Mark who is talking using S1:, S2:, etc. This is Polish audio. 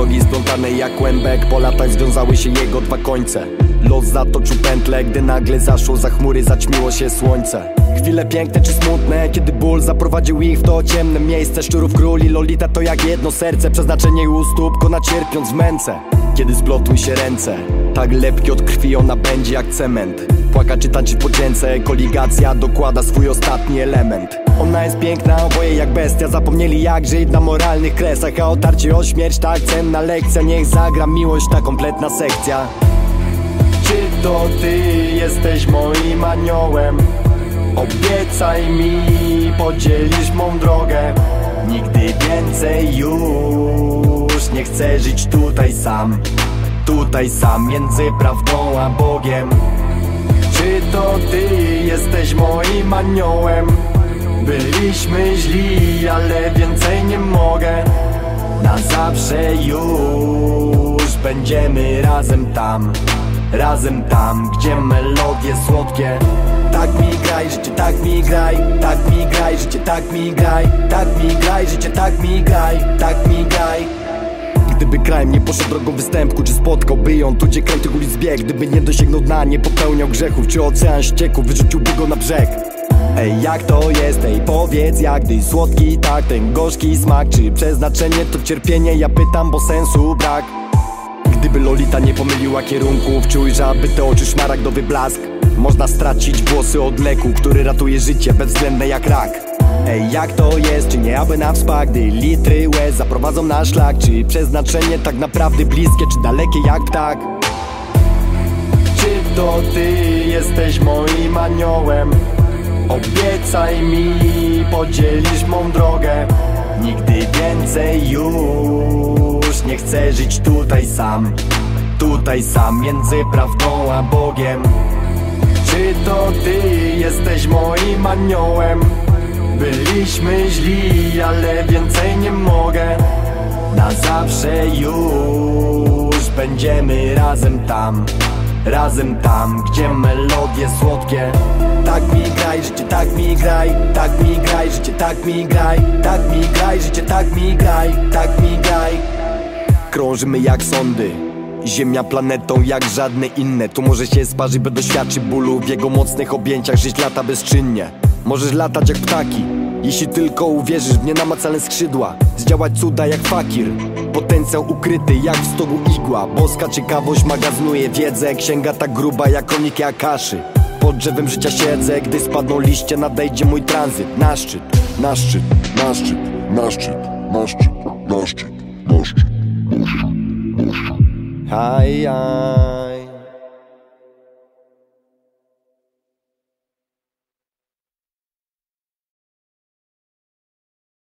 S1: drogi splątane jak kłębek Po latach związały się jego dwa końce. Los zatoczył pętle, gdy nagle zaszło za chmury Zaćmiło się słońce. Chwile piękne czy smutne, kiedy ból zaprowadził ich w to ciemne miejsce. Szczurów króli, Lolita to jak jedno serce Przeznaczenie u stóp, kona cierpiąc w męce. Kiedy splotły się ręce Tak lepki od krwi ona będzie jak cement. Płaka czy tańczyć po Koligacja dokłada swój ostatni element Ona jest piękna, oboje jak bestia. Zapomnieli jak żyć na moralnych kresach. A otarcie o śmierć tak cenna lekcja. Niech zagra miłość ta kompletna sekcja. Czy to ty jesteś moim aniołem? Obiecaj mi, podzielisz mą drogę. Nigdy więcej już nie chcę żyć tutaj sam. Tutaj sam między prawdą a Bogiem. Czy to ty jesteś moim aniołem? Byliśmy źli, ale więcej nie mogę. Na zawsze już będziemy razem tam Razem tam, gdzie melodie słodkie. Tak mi graj, życie, tak mi graj Tak mi graj, życie, tak mi graj Tak mi graj, życie, tak mi graj Tak mi graj. Gdyby kraj nie poszedł drogą występku Czy spotkałby ją tu gdzie kręty ulic bieg Gdyby nie dosięgnął dna, nie popełniał grzechów Czy ocean ścieków wyrzuciłby go na brzeg Ej, jak to jest, ej, powiedz jak Gdy słodki tak, ten gorzki smak. Czy przeznaczenie to cierpienie, ja pytam, bo sensu brak. Gdyby Lolita nie pomyliła kierunków Czy ujrzałaby te oczy szmaragdowy blask Można stracić włosy od leku Który ratuje życie bezwzględne jak rak. Ej, jak to jest, czy nie aby na wspak Gdy litry łez zaprowadzą na szlak? Czy przeznaczenie tak naprawdę bliskie Czy dalekie jak ptak? Czy to ty jesteś moim aniołem? Obiecaj mi, podzielisz mą drogę. Nigdy więcej już nie chcę żyć tutaj sam. Tutaj sam między prawdą a Bogiem. Czy to ty jesteś moim aniołem? Byliśmy źli, ale więcej nie mogę. Na zawsze już będziemy razem tam Razem tam, gdzie melodie słodkie. Tak mi graj, życie, tak mi graj Tak mi graj, życie, tak mi graj Tak mi graj, życie, tak mi graj Tak mi graj. Krążymy jak sądy. Ziemia planetą jak żadne inne. Tu może się sparzyć, by doświadczy bólu W jego mocnych objęciach. Żyć lata bezczynnie. Możesz latać jak ptaki. Jeśli tylko uwierzysz w nienamacalne skrzydła. Zdziałać cuda jak fakir Potencjał ukryty jak w stogu igła. Boska ciekawość magazynuje wiedzę. Księga tak gruba jak kroniki Akaszy Pod drzewem życia siedzę. Gdy spadną liście nadejdzie mój tranzyt. Na szczyt,
S2: Na szczyt, na szczyt, na szczyt, na szczyt, na szczyt, na szczyt, na szczyt, na szczyt.
S1: haj, haj